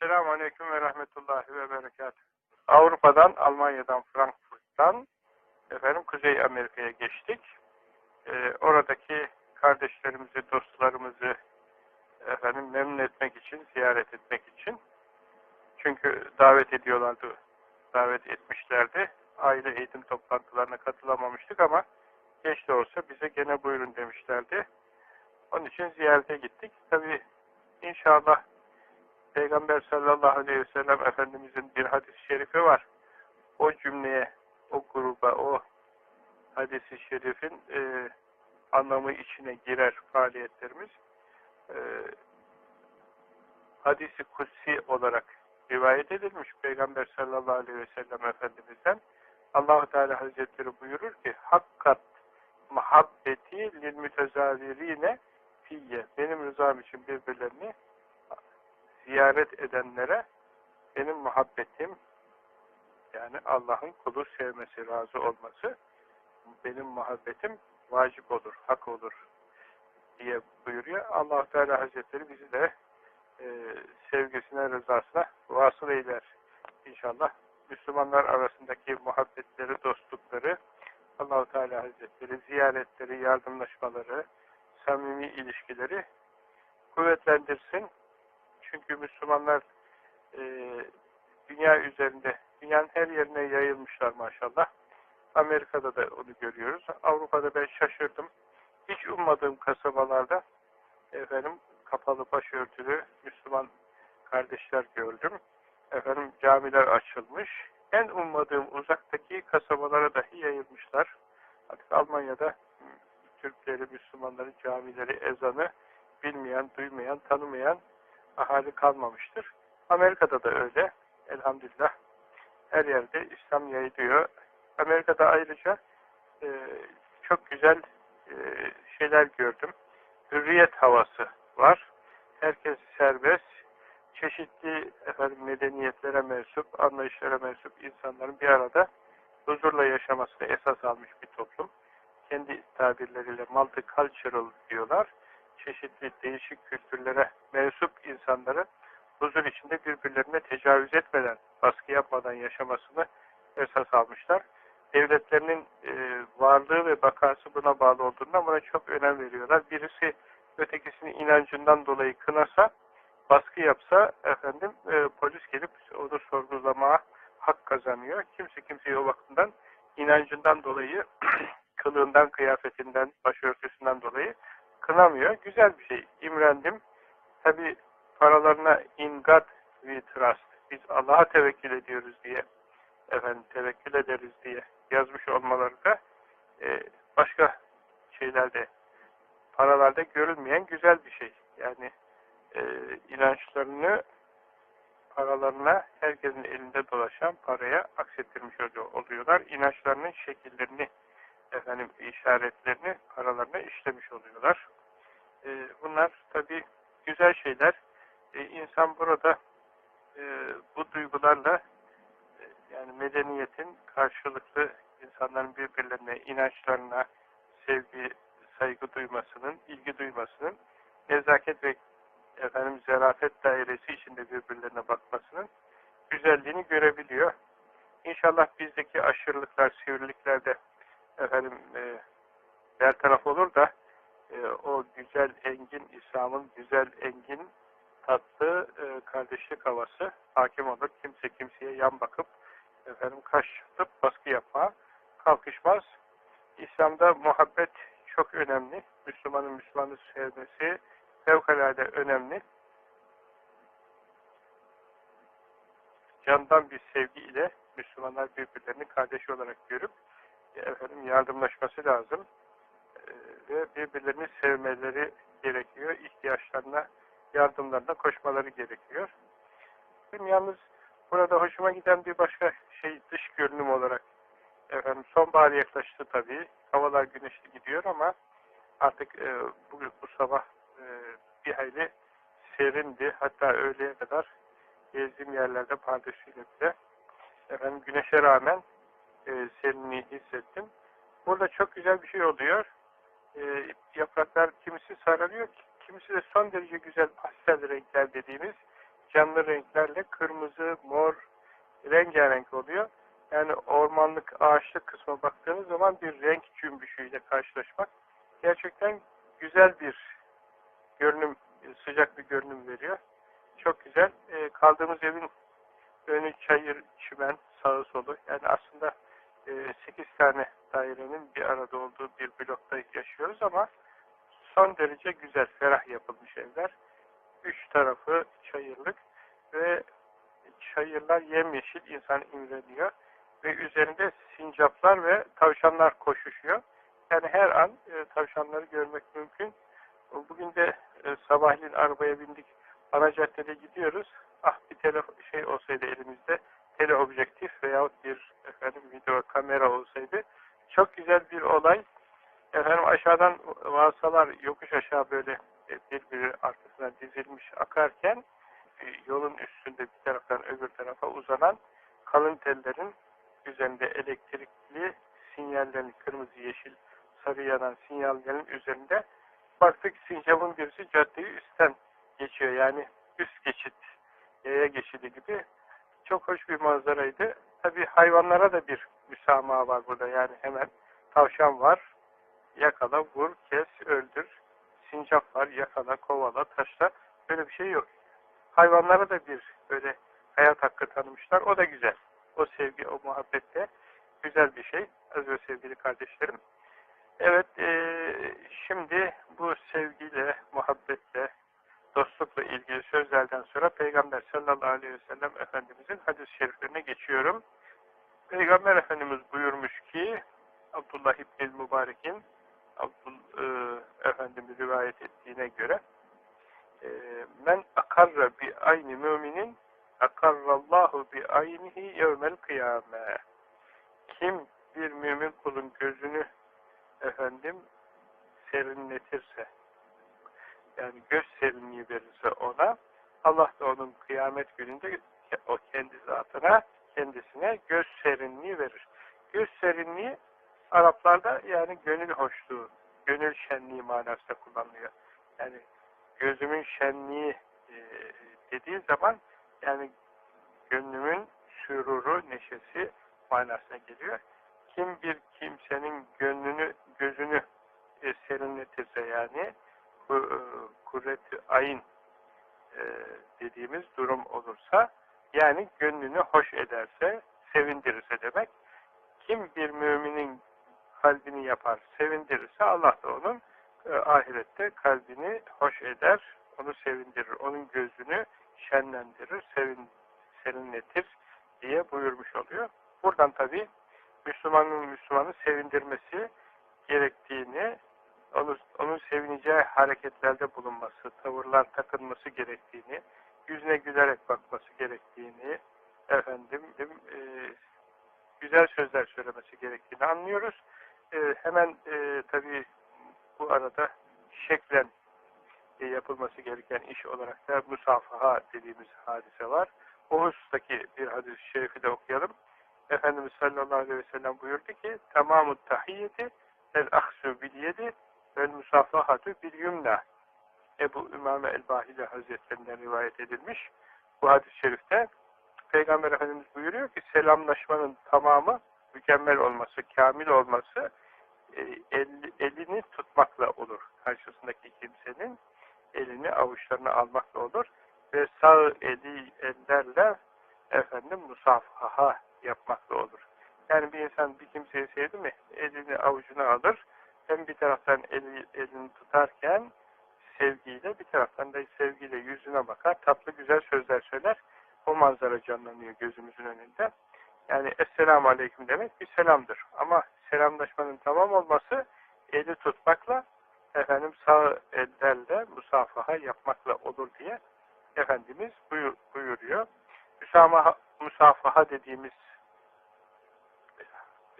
Esselamu Aleyküm ve Rahmetullahi ve Berekatuhu. Avrupa'dan, Almanya'dan, Frankfurt'tan efendim Kuzey Amerika'ya geçtik. Ee, oradaki kardeşlerimizi, dostlarımızı efendim memnun etmek için, ziyaret etmek için. Çünkü davet ediyorlardı, davet etmişlerdi. Aile eğitim toplantılarına katılamamıştık ama geç de olsa bize gene buyurun demişlerdi. Onun için ziyarete gittik. Tabi inşallah Peygamber sallallahu aleyhi ve sellem Efendimizin bir hadis-i şerifi var. O cümleye, o gruba, o hadis-i şerifin e, anlamı içine girer faaliyetlerimiz. E, hadis-i kutsi olarak rivayet edilmiş Peygamber sallallahu aleyhi ve sellem Efendimiz'den allah Teala Hazretleri buyurur ki Hakkat muhabbeti lil mütezavirine fiyye benim rızam için birbirlerini ziyaret edenlere benim muhabbetim yani Allah'ın kulu sevmesi, razı olması benim muhabbetim vacip olur, hak olur diye buyuruyor. allah Teala Hazretleri bizi de e, sevgisine, rızasına vasıl eyler. İnşallah Müslümanlar arasındaki muhabbetleri, dostlukları, allah Teala Hazretleri ziyaretleri, yardımlaşmaları, samimi ilişkileri kuvvetlendirsin. Çünkü Müslümanlar e, dünya üzerinde, dünyanın her yerine yayılmışlar maşallah. Amerika'da da onu görüyoruz. Avrupa'da ben şaşırdım. Hiç ummadığım kasabalarda efendim kapalı başörtülü Müslüman kardeşler gördüm. Efendim camiler açılmış. En ummadığım uzaktaki kasabalara dahi yayılmışlar. Artık Almanya'da Türkleri, Müslümanları, camileri, ezanı bilmeyen, duymayan, tanımayan ahali kalmamıştır. Amerika'da da öyle. Elhamdülillah. Her yerde İslam yayılıyor. Amerika'da ayrıca e, çok güzel e, şeyler gördüm. Hürriyet havası var. Herkes serbest. Çeşitli efendim, medeniyetlere mensup, anlayışlara mensup insanların bir arada huzurla yaşamasını esas almış bir toplum. Kendi tabirleriyle multicultural diyorlar. Çeşitli değişik kültürlere mensup insanları huzur içinde birbirlerine tecavüz etmeden, baskı yapmadan yaşamasını esas almışlar. Devletlerinin e, varlığı ve bakası buna bağlı olduğundan buna çok önem veriyorlar. Birisi ötekisinin inancından dolayı kınasa, baskı yapsa efendim e, polis gelip onu sorgulamaya hak kazanıyor. Kimse kimseyi o bakımdan inancından dolayı kılığından, kıyafetinden, başörtüsünden dolayı kınamıyor. Güzel bir şey. İmrendim. Tabi paralarına in God we trust. Biz Allah'a tevekkül ediyoruz diye efendim tevekkül ederiz diye yazmış olmaları da e, başka şeylerde paralarda görülmeyen güzel bir şey. Yani e, inançlarını paralarına herkesin elinde dolaşan paraya aksettirmiş oluyorlar. İnançlarının şekillerini efendim işaretlerini paralarına işlemiş oluyorlar. E, bunlar tabi güzel şeyler. E, insan burada e, bu duygularla e, yani medeniyetin karşılıklı insanların birbirlerine, inançlarına sevgi, saygı duymasının, ilgi duymasının, nezaket ve efendim zerafet dairesi içinde birbirlerine bakmasının güzelliğini görebiliyor. İnşallah bizdeki aşırılıklar, sivrilikler de efendim e, bertaraf olur da e, o güzel engin İslam'ın güzel engin tatlı e, kardeşlik havası hakim olur. Kimse kimseye yan bakıp efendim kaş tutup baskı yapma kalkışmaz. İslam'da muhabbet çok önemli. Müslümanın Müslümanı sevmesi fevkalade önemli. Candan bir sevgi ile Müslümanlar birbirlerini kardeş olarak görüp efendim yardımlaşması lazım. Ee, ve birbirlerini sevmeleri gerekiyor. İhtiyaçlarına, yardımlarına koşmaları gerekiyor. Benim yalnız burada hoşuma giden bir başka şey dış görünüm olarak efendim sonbahar yaklaştı tabii. Havalar güneşli gidiyor ama artık e, bu, bu sabah e, bir hayli serindi. Hatta öğleye kadar gezdiğim yerlerde pardesüyle bile efendim güneşe rağmen e, serinliği hissettim. Burada çok güzel bir şey oluyor. E, yapraklar kimisi sararıyor, kimisi de son derece güzel pastel renkler dediğimiz canlı renklerle kırmızı, mor, rengarenk oluyor. Yani ormanlık, ağaçlık kısma baktığınız zaman bir renk cümbüşüyle karşılaşmak gerçekten güzel bir görünüm, sıcak bir görünüm veriyor. Çok güzel. E, kaldığımız evin önü çayır, çimen, sağı solu. Yani aslında 8 tane dairenin bir arada olduğu bir blokta yaşıyoruz ama son derece güzel, ferah yapılmış evler. Üç tarafı çayırlık ve çayırlar yemyeşil, insan imreniyor. Ve üzerinde sincaplar ve tavşanlar koşuşuyor. Yani her an e, tavşanları görmek mümkün. Bugün de e, sabahleyin arabaya bindik. Ana caddede gidiyoruz. Ah bir telefon şey olsaydı elimizde teleobjektif veyahut bir efendim video kamera olsaydı çok güzel bir olay. Efendim aşağıdan vasalar yokuş aşağı böyle birbiri arkasına dizilmiş akarken e, yolun üstünde bir taraftan öbür tarafa uzanan kalın tellerin üzerinde elektrikli sinyallerin kırmızı, yeşil, sarı yanan sinyallerin üzerinde baktık sincapın birisi caddeyi üstten geçiyor. Yani üst geçit, yaya geçidi gibi. Çok hoş bir manzaraydı. Tabi hayvanlara da bir müsamaha var burada. Yani hemen tavşan var. Yakala, vur, kes, öldür. Sincap var. Yakala, kovala, taşla. Böyle bir şey yok. Hayvanlara da bir böyle hayat hakkı tanımışlar. O da güzel. O sevgi, o muhabbette güzel bir şey. Az ve sevgili kardeşlerim. Evet, e, şimdi bu sevgiyle, muhabbetle, dostlukla ilgili sözlerden sonra Peygamber sallallahu aleyhi ve sellem Efendimizin hadis-i şeriflerine geçiyorum. Peygamber Efendimiz buyurmuş ki Abdullah İbn-i Mübarek'in e, Efendimiz rivayet ettiğine göre e, men akarra bi ayni müminin akarrallahu bi aynihi yevmel kıyame kim bir mümin kulun gözünü efendim serinletirse yani göz serinliği verirse ona Allah da onun kıyamet gününde o kendi zatına kendisine göz serinliği verir. Göz serinliği Araplarda yani gönül hoşluğu, gönül şenliği manasında kullanılıyor. Yani gözümün şenliği e, dediği zaman yani gönlümün süruru, neşesi manasına geliyor. Kim bir kimsenin gönlünü, gözünü e, serinletirse yani e, kuvvet-i ayın e, dediğimiz durum olursa yani gönlünü hoş ederse, sevindirirse demek. Kim bir müminin kalbini yapar, sevindirirse Allah da onun e, ahirette kalbini hoş eder, onu sevindirir, onun gözünü şenlendirir, sevin, serinletir diye buyurmuş oluyor. Buradan tabi Müslümanın Müslümanı sevindirmesi gerektiğini, onu, onun sevineceği hareketlerde bulunması, tavırlar takınması gerektiğini, yüzüne gülerek bakması gerektiğini, efendim, e, güzel sözler söylemesi gerektiğini anlıyoruz. E, hemen e, tabii bu arada şeklen e, yapılması gereken iş olarak da musafaha dediğimiz hadise var. O husustaki bir hadis-i şerifi de okuyalım. Efendimiz sallallahu aleyhi ve sellem buyurdu ki tamamı tahiyyeti el ahsu bil yedi vel musafahatu bil yumna Ebu Ümame el-Bahili Hazretlerinden rivayet edilmiş. Bu hadis-i şerifte Peygamber Efendimiz buyuruyor ki selamlaşmanın tamamı mükemmel olması, kamil olması e, el, elini tutmakla olur. Karşısındaki kimsenin elini avuçlarına almakla olur. Ve sağ eli ellerle efendim musafaha yapmakla olur. Yani bir insan bir kimseyi sevdi mi elini avucuna alır. Hem bir taraftan eli, elini tutarken sevgiyle bir taraftan da sevgiyle yüzüne bakar. Tatlı güzel sözler söyler. O manzara canlanıyor gözümüzün önünde. Yani Esselamu Aleyküm demek bir selamdır. Ama selamlaşmanın tamam olması eli tutmakla efendim sağ ellerle musafaha yapmakla olur diye Efendimiz buyur, buyuruyor. Müsamaha, musafaha dediğimiz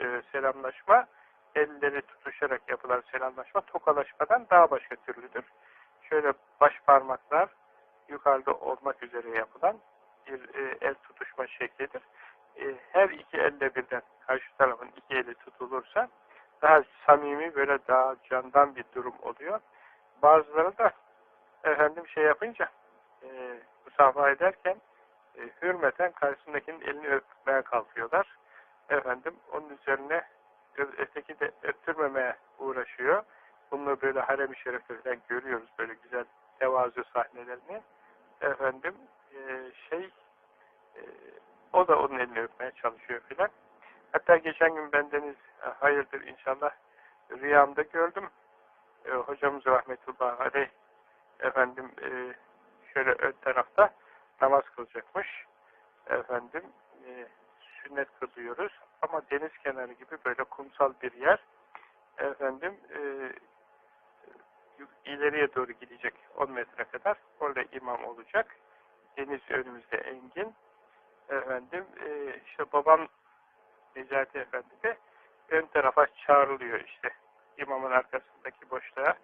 e, selamlaşma elleri tutuşarak yapılan selamlaşma tokalaşmadan daha başka türlüdür. Şöyle baş parmaklar yukarıda olmak üzere yapılan bir e, el tutuşma şeklidir. E, her iki elle birden karşı tarafın iki eli tutulursa daha samimi böyle daha candan bir durum oluyor. Bazıları da efendim şey yapınca e, musafaha ederken e, hürmeten karşısındakinin elini öpmeye kalkıyorlar. Efendim onun üzerine öteki de öptürmemeye uğraşıyor. Bunu böyle harem-i şerifte falan görüyoruz böyle güzel tevazu sahnelerini. Efendim e, şey e, o da onun elini öpmeye çalışıyor filan. Hatta geçen gün bendeniz e, hayırdır inşallah rüyamda gördüm. E, hocamız rahmetullahi aleyh efendim e, şöyle ön tarafta namaz kılacakmış. Efendim e, sünnet kılıyoruz ama deniz kenarı gibi böyle kumsal bir yer. Efendim e, ileriye doğru gidecek 10 metre kadar. Orada imam olacak. Deniz önümüzde engin. Efendim e, işte babam Necati Efendi de ön tarafa çağrılıyor işte. İmamın arkasındaki boşluğa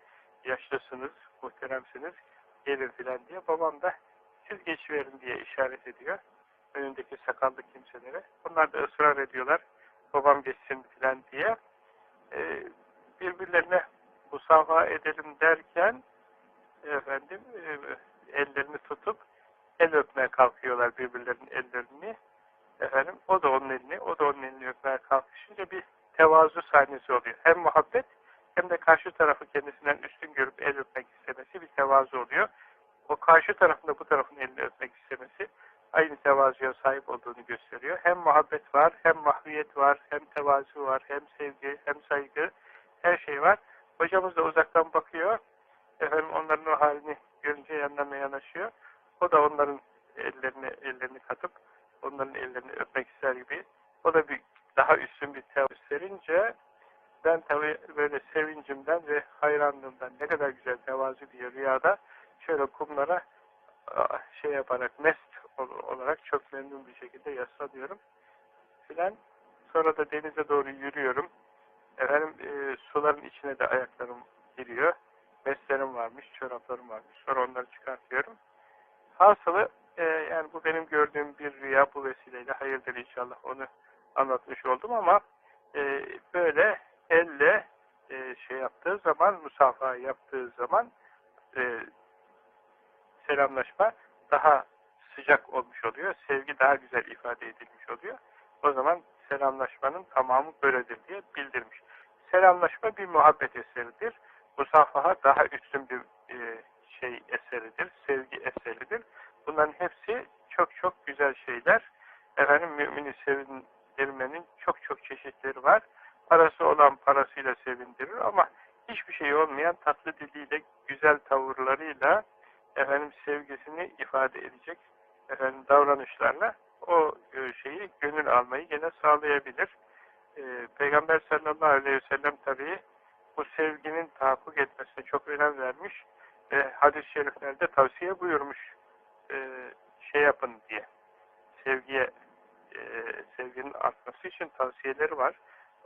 yaşlısınız, muhteremsiniz, gelin filan diye. Babam da siz geçiverin diye işaret ediyor. Önündeki sakallı kimselere. Onlar da ısrar ediyorlar. Babam geçsin filan diye. Ee, birbirlerine musafaha edelim derken efendim e, ellerini tutup el öpmeye kalkıyorlar birbirlerinin ellerini. Efendim o da onun elini, o da onun elini öpmeye kalkışınca bir tevazu sahnesi oluyor. Hem muhabbet hem de karşı tarafı kendisinden üstün görüp el öpmek istemesi bir tevazu oluyor. O karşı tarafında bu tarafın elini öpmek istemesi aynı tevazuya sahip olduğunu gösteriyor. Hem muhabbet var, hem mahviyet var, hem tevazu var, hem sevgi, hem saygı, her şey var. Hocamız da uzaktan bakıyor. Efendim onların o halini görünce yanlarına yanaşıyor. O da onların ellerini ellerini katıp onların ellerini öpmek ister gibi. O da bir daha üstün bir tevazu gösterince ben tabi böyle sevincimden ve hayranlığımdan ne kadar güzel tevazu diye rüyada şöyle kumlara şey yaparak mest olarak çok memnun bir şekilde yaslanıyorum filan. Sonra da denize doğru yürüyorum. Efendim e, suların içine de ayaklarım giriyor. Meslerim varmış, çoraplarım varmış. Sonra onları çıkartıyorum. Hasılı e, yani bu benim gördüğüm bir rüya bu vesileyle hayırdır inşallah onu anlatmış oldum ama e, böyle elle e, şey yaptığı zaman, musafaha yaptığı zaman e, selamlaşma daha sıcak olmuş oluyor. Sevgi daha güzel ifade edilmiş oluyor. O zaman selamlaşmanın tamamı böyledir diye bildirmiş. Selamlaşma bir muhabbet eseridir. Musafaha daha üstün bir e, şey eseridir. Sevgi eseridir. Bunların hepsi çok çok güzel şeyler. Efendim mümini sevindirmenin çok çok çeşitleri var. Parası olan parasıyla sevindirir ama hiçbir şey olmayan tatlı diliyle, güzel tavırlarıyla efendim sevgisini ifade edecek efendim davranışlarla o e, şeyi gönül almayı gene sağlayabilir. Ee, Peygamber sallallahu aleyhi ve sellem tabii bu sevginin tahakkuk etmesine çok önem vermiş ve hadis-i şeriflerde tavsiye buyurmuş e, şey yapın diye. Sevgiye e, sevginin artması için tavsiyeleri var.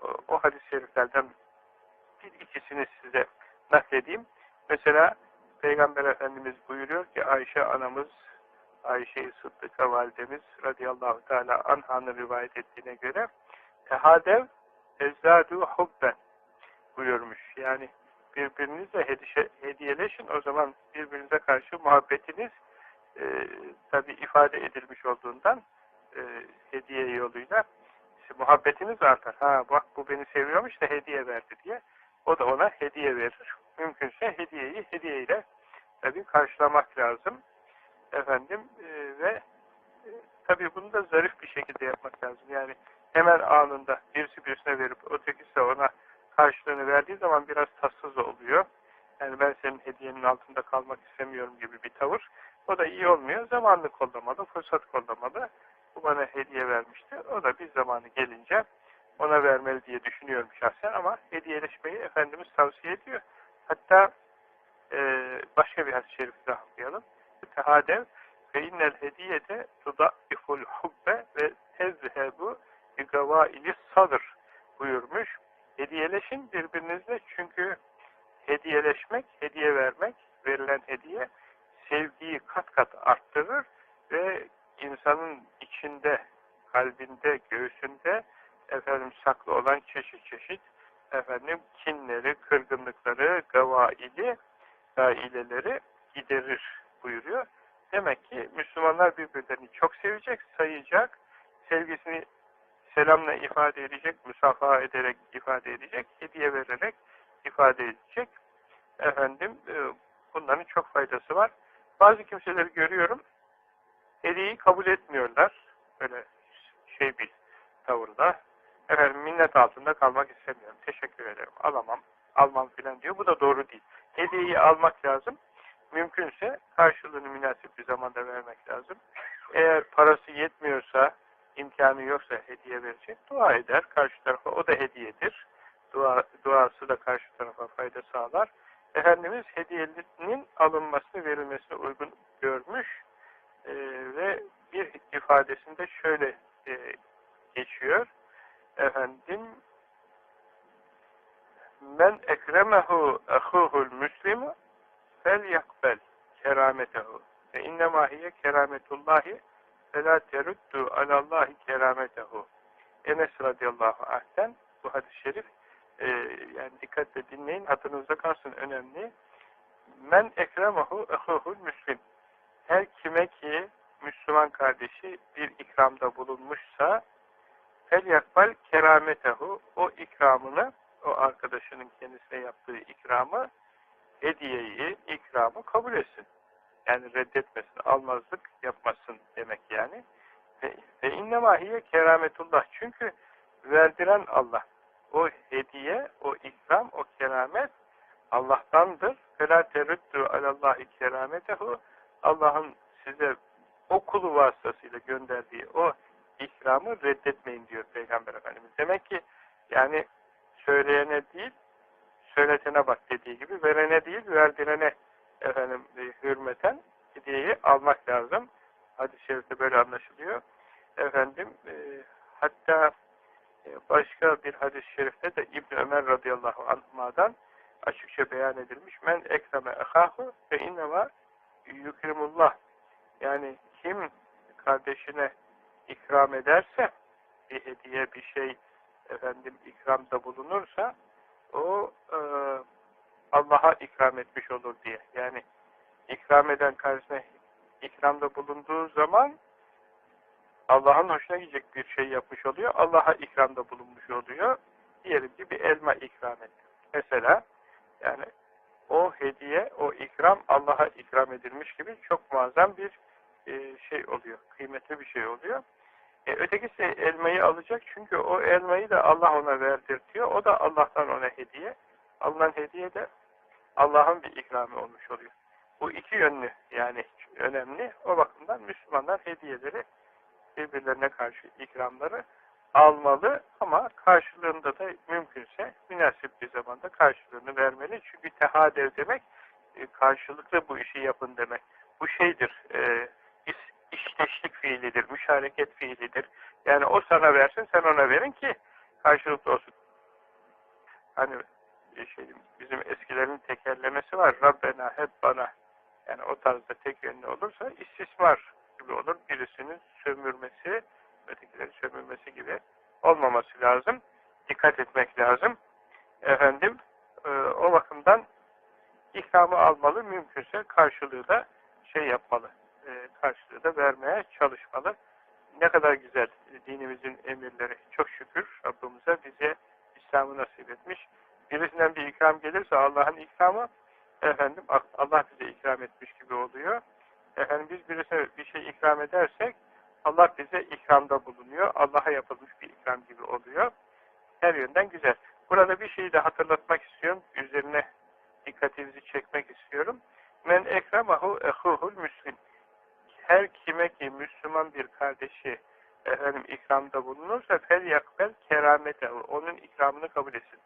O, o hadis-i şeriflerden bir ikisini size nakledeyim. Mesela Peygamber Efendimiz buyuruyor ki Ayşe anamız Ayşe-i Sıddıka validemiz radıyallahu teala anhanın rivayet ettiğine göre tehadev ezzadu hubben buyurmuş. Yani birbirinizle hediyeleşin o zaman birbirinize karşı muhabbetiniz e, tabi ifade edilmiş olduğundan e, hediye yoluyla muhabbetiniz artar. Ha bak bu beni seviyormuş da hediye verdi diye. O da ona hediye verir. Mümkünse hediyeyi hediyeyle tabi karşılamak lazım. Efendim e, ve e, tabi bunu da zarif bir şekilde yapmak lazım. Yani hemen anında birisi birisine verip ötekisi ona karşılığını verdiği zaman biraz tatsız oluyor. Yani ben senin hediyenin altında kalmak istemiyorum gibi bir tavır. O da iyi olmuyor. Zamanlı kollamalı, fırsat kollamalı. Bu bana hediye vermişti. O da bir zamanı gelince ona vermeli diye düşünüyorum şahsen ama hediyeleşmeyi Efendimiz tavsiye ediyor. Hatta e, başka bir hadis-i şerif daha okuyalım. Tehadev ve innel hediyete tudaiful hubbe ve tezhebu bigavaili sadır buyurmuş. Hediyeleşin birbirinizle çünkü hediyeleşmek, hediye vermek, verilen hediye sevgiyi kat kat arttırır ve insanın içinde, kalbinde, göğsünde efendim saklı olan çeşit çeşit efendim kinleri, kırgınlıkları, gavaili, gaileleri giderir buyuruyor. Demek ki Müslümanlar birbirlerini çok sevecek, sayacak, sevgisini selamla ifade edecek, müsafaha ederek ifade edecek, hediye vererek ifade edecek. Efendim, e, bunların çok faydası var. Bazı kimseleri görüyorum, hediyeyi kabul etmiyorlar. Böyle şey bir tavırda. Efendim minnet altında kalmak istemiyorum. Teşekkür ederim. Alamam. Almam filan diyor. Bu da doğru değil. Hediyeyi almak lazım. Mümkünse karşılığını münasip bir zamanda vermek lazım. Eğer parası yetmiyorsa, imkanı yoksa hediye verecek, dua eder. Karşı tarafa o da hediyedir. Dua, duası da karşı tarafa fayda sağlar. Efendimiz hediyenin alınmasını, verilmesine uygun görmüş e, ve bir ifadesinde şöyle e, geçiyor. Efendim men ekremehu ehuhul müslimu fel yakbel kerametehu ve innema hiye kerametullahi ve la teruddu alallahi kerametehu Enes radıyallahu anh'ten bu hadis-i şerif e, yani dikkatle dinleyin hatırınızda kalsın önemli. Men ekremehu ehuhul müslim. Her kime ki Müslüman kardeşi bir ikramda bulunmuşsa fel yakbal kerametehu o ikramını o arkadaşının kendisine yaptığı ikramı hediyeyi, ikramı kabul etsin. Yani reddetmesin, almazlık yapmasın demek yani. Ve, ve innemahiye kerametullah. Çünkü verdiren Allah. O hediye, o ikram, o keramet Allah'tandır. فَلَا تَرُدُّ عَلَى اللّٰهِ كَرَامَتَهُ Allah'ın size o kulu vasıtasıyla gönderdiği o ikramı reddetmeyin diyor Peygamber Efendimiz. Demek ki yani söyleyene değil, söyletene bak dediği gibi verene değil, verdirene efendim e, hürmeten hediyeyi almak lazım. Hadis-i şerifte böyle anlaşılıyor. Efendim e, hatta e, başka bir hadis-i şerifte de İbn Ömer radıyallahu anh'dan açıkça beyan edilmiş. Men ekreme ehahu ve innema yukrimullah. Yani kim kardeşine ikram ederse bir hediye bir şey efendim ikramda bulunursa o e, Allah'a ikram etmiş olur diye. Yani ikram eden karşısına ikramda bulunduğu zaman Allah'ın hoşuna gidecek bir şey yapmış oluyor. Allah'a ikramda bulunmuş oluyor. Diyelim ki bir elma ikram etti. Mesela yani o hediye, o ikram Allah'a ikram edilmiş gibi çok muazzam bir e, şey oluyor. Kıymetli bir şey oluyor. E, ötekisi elmayı alacak çünkü o elmayı da Allah ona verdirtiyor. O da Allah'tan ona hediye. Alınan hediye de Allah'ın bir ikramı olmuş oluyor. Bu iki yönlü yani önemli. O bakımdan Müslümanlar hediyeleri birbirlerine karşı ikramları almalı ama karşılığında da mümkünse münasip bir zamanda karşılığını vermeli. Çünkü tehadev demek e, karşılıklı bu işi yapın demek. Bu şeydir, e, işteşlik fiilidir, müşareket fiilidir. Yani o sana versin, sen ona verin ki karşılıklı olsun. Hani şey, bizim eskilerin tekerlemesi var. Rabbena hep bana. Yani o tarzda tek yönlü olursa istismar gibi olur. Birisinin sömürmesi, ötekilerin sömürmesi gibi olmaması lazım. Dikkat etmek lazım. Efendim, e, o bakımdan ikramı almalı, mümkünse karşılığı da şey yapmalı e, karşılığı da vermeye çalışmalı. Ne kadar güzel dinimizin emirleri. Çok şükür Rabbimize bize İslam'ı nasip etmiş. Birisinden bir ikram gelirse Allah'ın ikramı efendim Allah bize ikram etmiş gibi oluyor. Efendim biz birisine bir şey ikram edersek Allah bize ikramda bulunuyor. Allah'a yapılmış bir ikram gibi oluyor. Her yönden güzel. Burada bir şeyi de hatırlatmak istiyorum. Üzerine dikkatinizi çekmek istiyorum. Men ekremahu ehuhul müslim her kime ki Müslüman bir kardeşi efendim ikramda bulunursa fel yakbel keramete onun ikramını kabul etsin.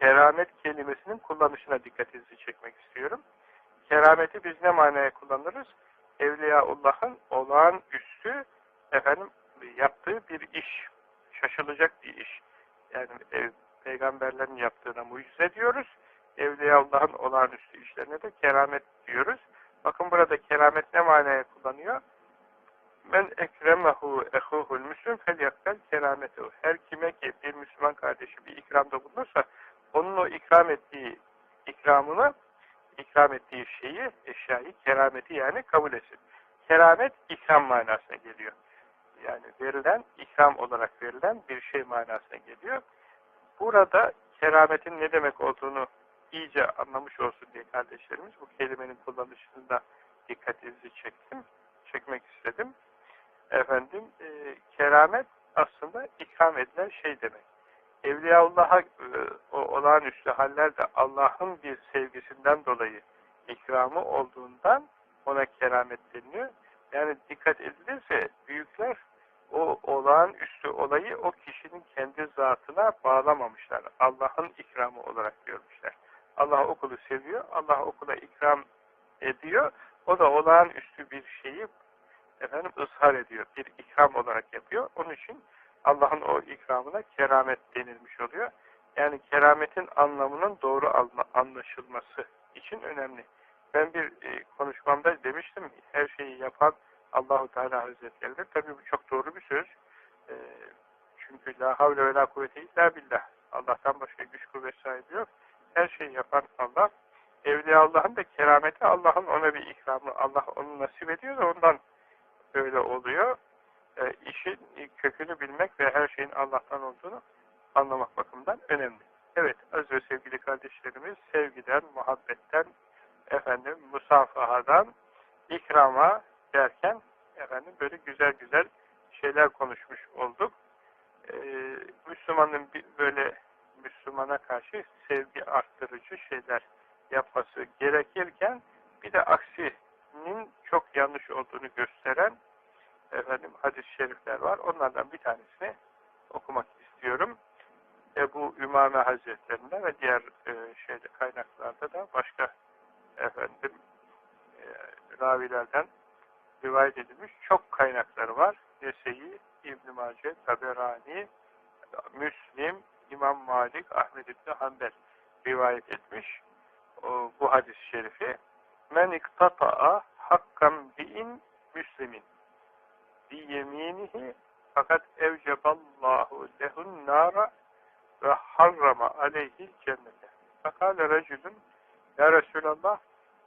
Keramet kelimesinin kullanışına dikkatinizi çekmek istiyorum. Kerameti biz ne manaya kullanırız? Evliyaullah'ın olağan üstü efendim yaptığı bir iş. Şaşılacak bir iş. Yani e, peygamberlerin yaptığına mucize diyoruz. Evliyaullah'ın olağanüstü işlerine de keramet diyoruz. Bakın burada keramet ne manaya kullanıyor? Men ekremehu ehuhul müslüm fel yakbel kerametehu. Her kime ki bir Müslüman kardeşi bir ikramda bulunursa onun o ikram ettiği ikramını ikram ettiği şeyi, eşyayı, kerameti yani kabul etsin. Keramet ikram manasına geliyor. Yani verilen, ikram olarak verilen bir şey manasına geliyor. Burada kerametin ne demek olduğunu iyice anlamış olsun diye kardeşlerimiz bu kelimenin kullanışında dikkatinizi çektim, çekmek istedim. Efendim, e, keramet aslında ikram edilen şey demek. Evliyaullah'a e, o olağanüstü haller de Allah'ın bir sevgisinden dolayı ikramı olduğundan ona keramet deniliyor. Yani dikkat edilirse büyükler o olağanüstü olayı o kişinin kendi zatına bağlamamışlar. Allah'ın ikramı olarak görmüşler. Allah okulu seviyor, Allah okula ikram ediyor. O da olağanüstü bir şeyi efendim ızhar ediyor. Bir ikram olarak yapıyor. Onun için Allah'ın o ikramına keramet denilmiş oluyor. Yani kerametin anlamının doğru anlaşılması için önemli. Ben bir e, konuşmamda demiştim, her şeyi yapan Allahu Teala Hazretleri'dir. Tabii bu çok doğru bir söz. E, çünkü la havle ve la kuvvete illa billah. Allah'tan başka güç kuvvet sahibi yok. Her şeyi yapan Allah. Evliya Allah'ın da kerameti Allah'ın ona bir ikramı. Allah onu nasip ediyor da ondan böyle oluyor. E, işin kökünü bilmek ve her şeyin Allah'tan olduğunu anlamak bakımından önemli. Evet, öz ve sevgili kardeşlerimiz sevgiden, muhabbetten, efendim musafahadan, ikrama derken efendim böyle güzel güzel şeyler konuşmuş olduk. Ee, Müslümanın böyle Müslümana karşı sevgi arttırıcı şeyler yapması gerekirken bir de aksinin çok yanlış olduğunu gösteren efendim hadis-i şerifler var. Onlardan bir tanesini okumak istiyorum. Ebu Ümame Hazretlerinde ve diğer e, şeyde kaynaklarda da başka efendim e, ravilerden rivayet edilmiş çok kaynakları var. Nese'yi, İbn-i Mace, Taberani, Müslim, İmam Malik, Ahmed İbni Hanbel rivayet etmiş o, bu hadis-i şerifi. Men iktata'a hakkan bi'in müslimin bi yeminihi fakat evceballahu lehun nara ve harrama aleyhi cennete. Fakale recülün Ya Resulallah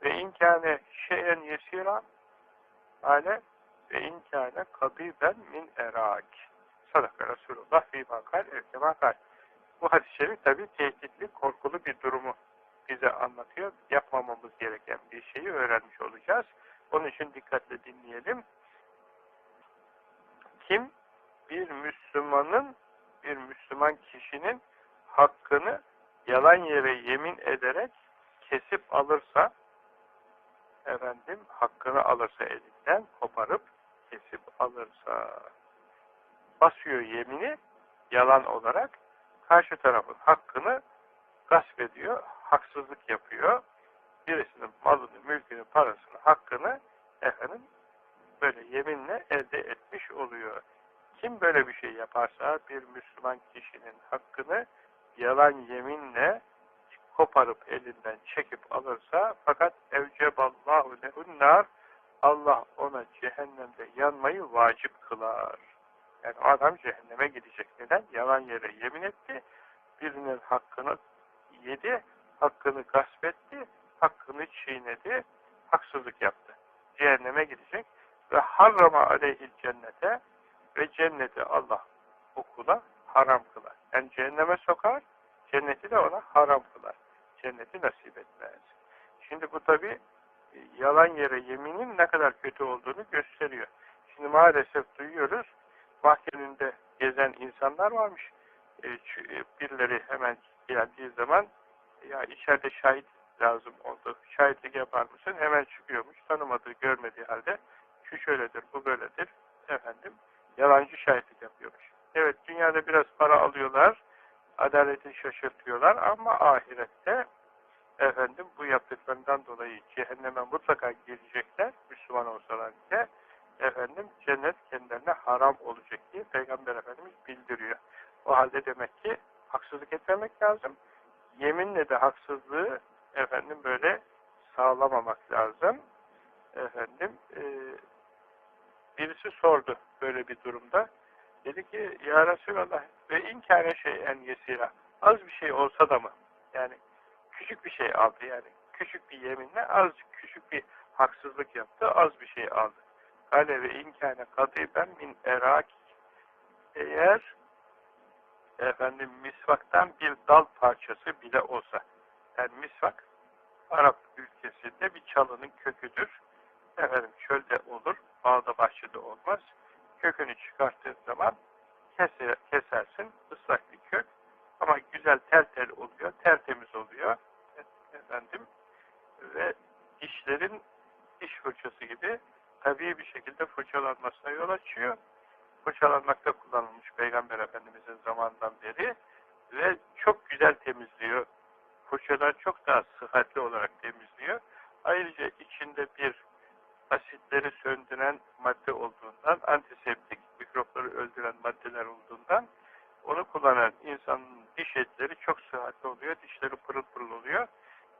ve inkâne şeyen yesira ale ve inkâne kabiben min erak. Sadaka Resulullah fi makal evkemakal. Bu hadis-i şerif tabi tehditli, korkulu bir durumu bize anlatıyor. Yapmamamız gereken bir şeyi öğrenmiş olacağız. Onun için dikkatle dinleyelim. Kim bir Müslümanın, bir Müslüman kişinin hakkını yalan yere yemin ederek kesip alırsa, efendim hakkını alırsa elinden koparıp kesip alırsa, basıyor yemini yalan olarak karşı tarafın hakkını gasp ediyor, haksızlık yapıyor. Birisinin malını, mülkünü, parasını, hakkını efendim böyle yeminle elde etmiş oluyor. Kim böyle bir şey yaparsa bir Müslüman kişinin hakkını yalan yeminle koparıp elinden çekip alırsa fakat evceballahu lehunnar Allah ona cehennemde yanmayı vacip kılar. Yani o adam cehenneme gidecek. Neden? Yalan yere yemin etti. Birinin hakkını yedi, hakkını gasp etti, hakkını çiğnedi, haksızlık yaptı. Cehenneme gidecek ve harrama aleyhil cennete ve cenneti Allah okula haram kılar. Yani cehenneme sokar, cenneti de ona haram kılar. Cenneti nasip etmez. Şimdi bu tabi e, yalan yere yeminin ne kadar kötü olduğunu gösteriyor. Şimdi maalesef duyuyoruz, mahkeminde gezen insanlar varmış. E, e, birileri hemen geldiği zaman ya içeride şahit lazım oldu. Şahitlik yapar mısın? Hemen çıkıyormuş. Tanımadığı, görmediği halde şu şöyledir, bu böyledir. Efendim, yalancı şahitlik yapıyormuş. Evet, dünyada biraz para alıyorlar, adaleti şaşırtıyorlar ama ahirette efendim bu yaptıklarından dolayı cehenneme mutlaka girecekler, Müslüman olsalar bile efendim cennet kendilerine haram olacak diye Peygamber Efendimiz bildiriyor. O halde demek ki haksızlık etmemek lazım. Yeminle de haksızlığı efendim böyle sağlamamak lazım. Efendim e, birisi sordu böyle bir durumda. Dedi ki ya Resulallah ve inkâne şeyen yesira az bir şey olsa da mı? Yani küçük bir şey aldı yani. küçük bir yeminle azıcık küçük bir haksızlık yaptı. Az bir şey aldı. Kale ve imkâne katiben min erak eğer efendim misvaktan bir dal parçası bile olsa yani misvak Arap ülkesinde bir çalının köküdür. Efendim çölde olur, bağda bahçede olmaz. Kökünü çıkarttığın zaman keser, kesersin, ıslak bir kök. Ama güzel tel tel oluyor, tertemiz oluyor. Efendim ve dişlerin diş fırçası gibi tabii bir şekilde fırçalanmasına yol açıyor. Fırçalanmakta kullanılmış Peygamber Efendimiz'in zamanından beri ve çok güzel temizliyor. Fırçalar çok daha sıhhatli olarak temizliyor. Ayrıca içinde bir asitleri söndüren madde olduğundan, antiseptik, mikropları öldüren maddeler olduğundan onu kullanan insanın diş etleri çok sıhhatli oluyor, dişleri pırıl pırıl oluyor.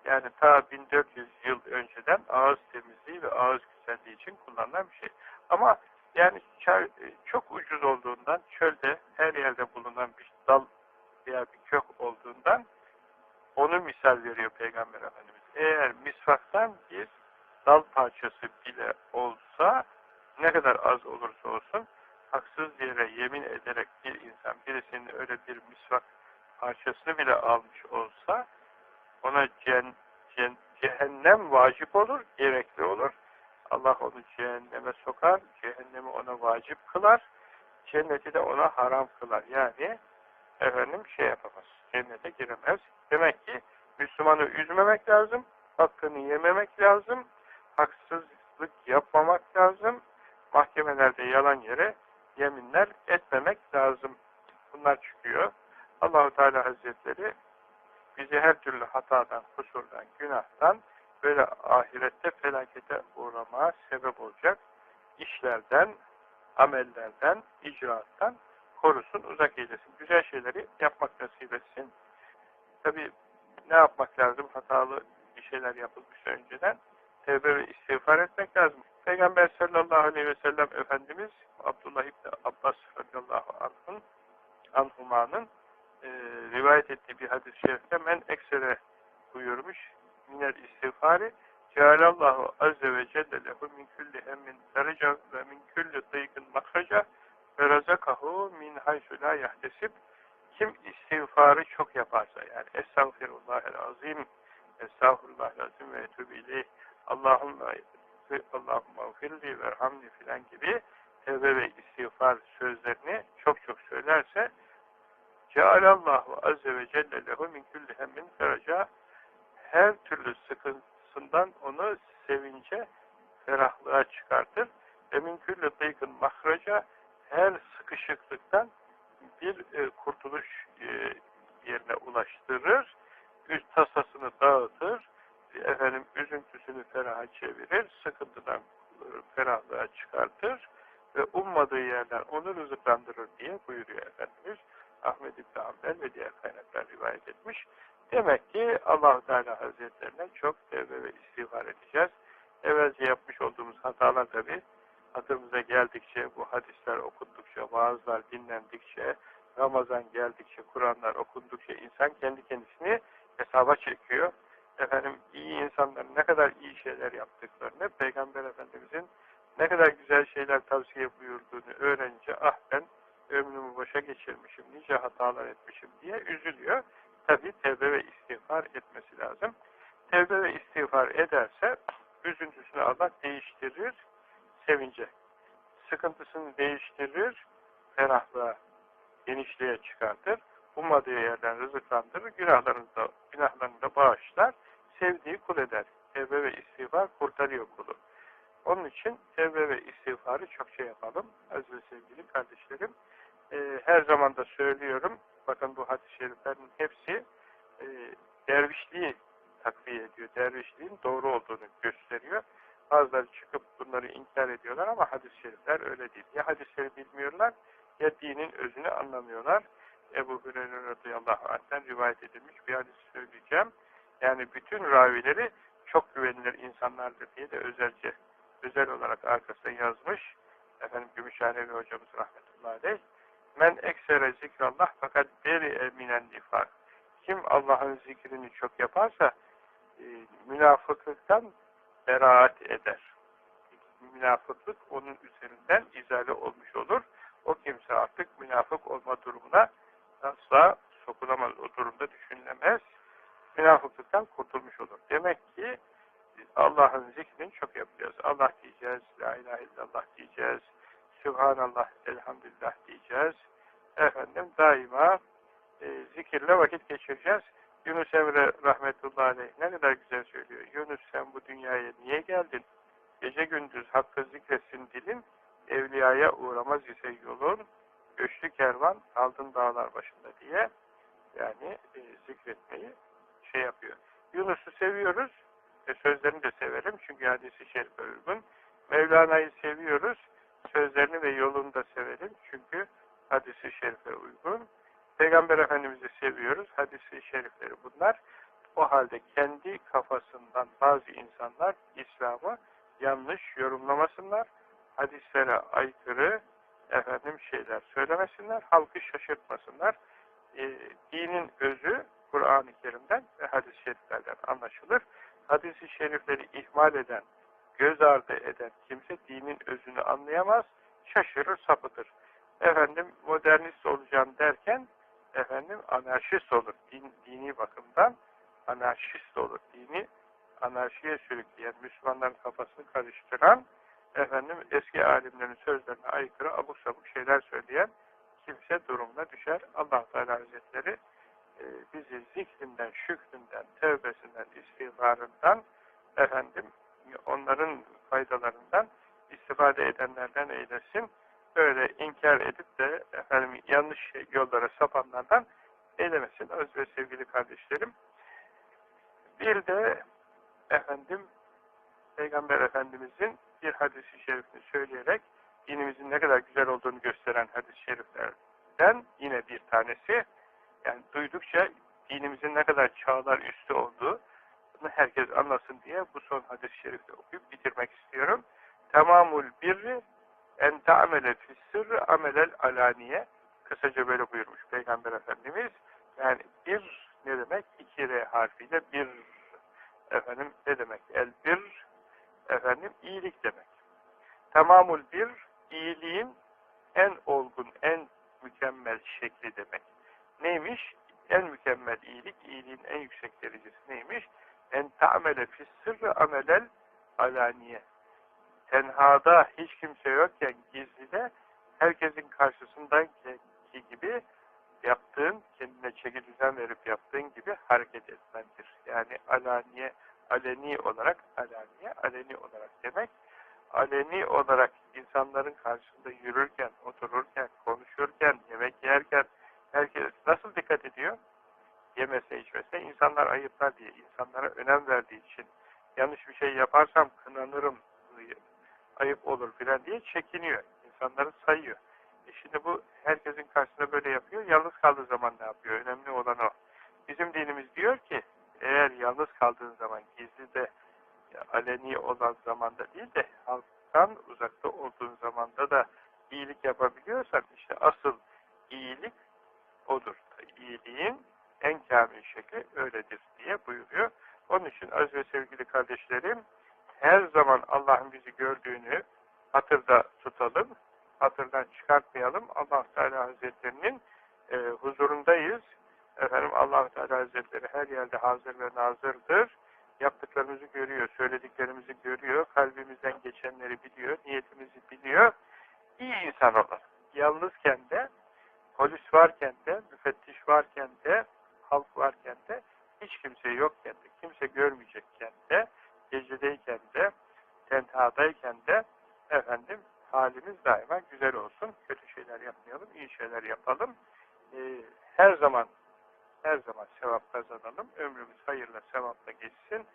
Yani ta 1400 yıl önceden ağız temizliği ve ağız güzelliği için kullanılan bir şey. Ama yani çok ucuz olduğundan, çölde her yerde bulunan bir dal veya bir kök olduğundan onu misal veriyor Peygamber Efendimiz. Eğer misvaktan bir dal parçası bile olsa, ne kadar az olursa olsun, haksız yere yemin ederek bir insan birisinin öyle bir misvak parçasını bile almış olsa, ona cen, cen, cehennem vacip olur, gerekli olur. Allah onu cehenneme sokar, cehennemi ona vacip kılar, cenneti de ona haram kılar. Yani efendim şey yapamaz, cennete giremez. Demek ki Müslümanı üzmemek lazım, hakkını yememek lazım, haksızlık yapmamak lazım, mahkemelerde yalan yere yeminler etmemek lazım. Bunlar çıkıyor. Allahu Teala Hazretleri bizi her türlü hatadan, kusurdan, günahtan böyle ahirette felakete uğramaya sebep olacak işlerden, amellerden, icraattan korusun, uzak eylesin. Güzel şeyleri yapmak nasip etsin. Tabi ne yapmak lazım? Hatalı bir şeyler yapılmış önceden. Tevbe ve istiğfar etmek lazım. Peygamber sallallahu aleyhi ve sellem Efendimiz Abdullah İbni Abbas radıyallahu anh'ın anhumanın e, rivayet ettiği bir hadis-i şerifte men eksere buyurmuş minel istiğfari Cealallahu azze ve celle lehu min külli hemmin dereca ve min külli dıykın makraca ve razakahu min haysu yahtesib. Kim istiğfarı çok yaparsa yani estağfirullahel azim estağfirullahel azim ve etûbü ileyh Allahümme Allahümme ufirli ve hamdi filan gibi tevbe ve istiğfar sözlerini çok çok söylerse Cealallahu azze ve celle lehu min külli hemmin feraca her türlü sıkıntısından onu sevince, ferahlığa çıkartır. Ve min külli dıykın mahraca her sıkışıklıktan bir e, kurtuluş e, yerine ulaştırır. Üst tasasını dağıtır. Efendim üzüntüsünü feraha çevirir. Sıkıntıdan e, ferahlığa çıkartır. Ve ummadığı yerden onu rızıklandırır diye buyuruyor Efendimiz. Ahmed İbni Hanbel ve diğer kaynaklar rivayet etmiş. Demek ki allah Teala Hazretlerine çok tevbe ve istiğfar edeceğiz. Evvelce yapmış olduğumuz hatalar tabi hatırımıza geldikçe, bu hadisler okundukça, vaazlar dinlendikçe, Ramazan geldikçe, Kur'anlar okundukça insan kendi kendisini hesaba çekiyor. Efendim iyi insanların ne kadar iyi şeyler yaptıklarını, Peygamber Efendimizin ne kadar güzel şeyler tavsiye buyurduğunu öğrenince ah ben ömrümü boşa geçirmişim, nice hatalar etmişim diye üzülüyor. Tabi tevbe ve istiğfar etmesi lazım. Tevbe ve istiğfar ederse üzüntüsünü Allah değiştirir, sevince. Sıkıntısını değiştirir, ferahlığa, genişliğe çıkartır. Ummadığı yerden rızıklandırır, günahlarını da, günahlarını da bağışlar, sevdiği kul eder. Tevbe ve istiğfar kurtarıyor kulu. Onun için tevbe ve istiğfarı çokça yapalım. Aziz sevgili kardeşlerim, e, her zaman da söylüyorum, bakın bu hadis-i şeriflerin hepsi e, dervişliği takviye ediyor. Dervişliğin doğru olduğunu gösteriyor. Bazıları çıkıp bunları inkar ediyorlar ama hadis-i şerifler öyle değil. Ya hadisleri bilmiyorlar ya dinin özünü anlamıyorlar. Ebu Hüreyre radıyallahu anh'ten rivayet edilmiş bir hadis söyleyeceğim. Yani bütün ravileri çok güvenilir insanlardır diye de özelce özel olarak arkasına yazmış. Efendim Gümüşhanevi hocamız rahmetullahi aleyh. Men eksere zikrallah fakat beri eminen nifak. Kim Allah'ın zikrini çok yaparsa e, münafıklıktan beraat eder. Münafıklık onun üzerinden izale olmuş olur. O kimse artık münafık olma durumuna asla sokulamaz. O durumda düşünülemez. Münafıklıktan kurtulmuş olur. Demek ki Allah'ın zikrini çok yapacağız. Allah diyeceğiz, La ilahe illallah diyeceğiz, Sübhanallah, Elhamdülillah diyeceğiz. Efendim daima e, zikirle vakit geçireceğiz. Yunus Emre rahmetullahi aleyh ne kadar güzel söylüyor. Yunus sen bu dünyaya niye geldin? Gece gündüz hakkı zikretsin dilin, evliyaya uğramaz ise yolun, göçlü kervan aldın dağlar başında diye yani e, zikretmeyi şey yapıyor. Yunus'u seviyoruz, e, sözlerini de severim çünkü hadisi şerife uygun. Mevlana'yı seviyoruz, sözlerini ve yolunu da severim çünkü hadisi şerife uygun. Peygamber Efendimiz'i seviyoruz. Hadisi şerifleri bunlar. O halde kendi kafasından bazı insanlar İslam'ı yanlış yorumlamasınlar. Hadislere aykırı efendim şeyler söylemesinler. Halkı şaşırtmasınlar. E, dinin özü Kur'an-ı Kerim'den ve hadis-i şeriflerden anlaşılır. Hadis-i şerifleri ihmal eden, göz ardı eden kimse dinin özünü anlayamaz, şaşırır, sapıtır. Efendim modernist olacağım derken efendim anarşist olur. Din, dini bakımdan anarşist olur. Dini anarşiye sürükleyen, Müslümanların kafasını karıştıran, efendim eski alimlerin sözlerine aykırı abuk sabuk şeyler söyleyen kimse durumuna düşer. allah Teala Hazretleri e, bizi zikrinden, şükründen, tevbesinden, istiğfarından, efendim onların faydalarından istifade edenlerden eylesin. Böyle inkar edip de efendim yanlış yollara sapanlardan eylemesin. Öz ve sevgili kardeşlerim. Bir de efendim Peygamber Efendimizin bir hadisi şerifini söyleyerek dinimizin ne kadar güzel olduğunu gösteren hadis-i şeriflerden yine bir tanesi. Yani duydukça dinimizin ne kadar çağlar üstü olduğu bunu herkes anlasın diye bu son hadis-i şerifi okuyup bitirmek istiyorum. Tamamul birri en ta'mele fissirri amelel alaniye kısaca böyle buyurmuş Peygamber Efendimiz. Yani bir ne demek? İki R harfiyle bir efendim ne demek? El bir efendim iyilik demek. Tamamul bir iyiliğin en olgun, en mükemmel şekli demek. Neymiş? En mükemmel iyilik, iyiliğin en yüksek derecesi neymiş? En ta'mele fissirri amelel alaniye tenhada hiç kimse yokken gizlide herkesin karşısındaki gibi yaptığın, kendine çeki düzen verip yaptığın gibi hareket etmendir. Yani alaniye, aleni olarak, alaniye, aleni olarak demek. Aleni olarak insanların karşısında yürürken, otururken, konuşurken, yemek yerken herkes nasıl dikkat ediyor? Yemese içmese insanlar ayıplar diye, insanlara önem verdiği için yanlış bir şey yaparsam kınanırım ayıp olur filan diye çekiniyor. İnsanları sayıyor. E şimdi bu herkesin karşısında böyle yapıyor. Yalnız kaldığı zaman ne yapıyor? Önemli olan o. Bizim dinimiz diyor ki eğer yalnız kaldığın zaman gizli de aleni olan zamanda değil de halktan uzakta olduğun zamanda da iyilik yapabiliyorsan işte asıl iyilik odur. İyiliğin en kamil şekli öyledir diye buyuruyor. Onun için aziz ve sevgili kardeşlerim her zaman Allah'ın bizi gördüğünü hatırda tutalım, hatırdan çıkartmayalım. Allah Teala Hazretlerinin e, huzurundayız. Efendim Allah Teala Hazretleri her yerde hazır ve nazırdır. Yaptıklarımızı görüyor, söylediklerimizi görüyor, kalbimizden geçenleri biliyor, niyetimizi biliyor. İyi insan olalım. Yalnızken de, polis varken de, müfettiş varken de, halk varken de, hiç kimse yokken de, kimse görmeyecekken de, gecedeyken de, tenhadayken de efendim halimiz daima güzel olsun. Kötü şeyler yapmayalım, iyi şeyler yapalım. Ee, her zaman her zaman sevap kazanalım. Ömrümüz hayırla sevapla geçsin.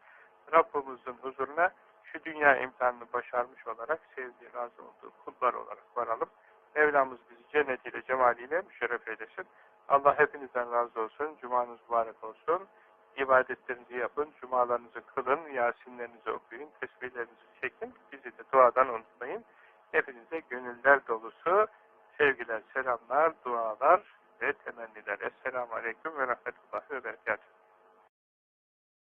Rabbimizin huzuruna şu dünya imtihanını başarmış olarak sevdiği, razı olduğu kullar olarak varalım. Mevlamız bizi cennetiyle, cemaliyle müşerref eylesin. Allah hepinizden razı olsun. Cumanız mübarek olsun ibadetlerinizi yapın, cumalarınızı kılın, yasinlerinizi okuyun, tesbihlerinizi çekin. Bizi de duadan unutmayın. Hepinize gönüller dolusu sevgiler, selamlar, dualar ve temenniler. Esselamu Aleyküm ve Rahmetullah ve Berekatuhu.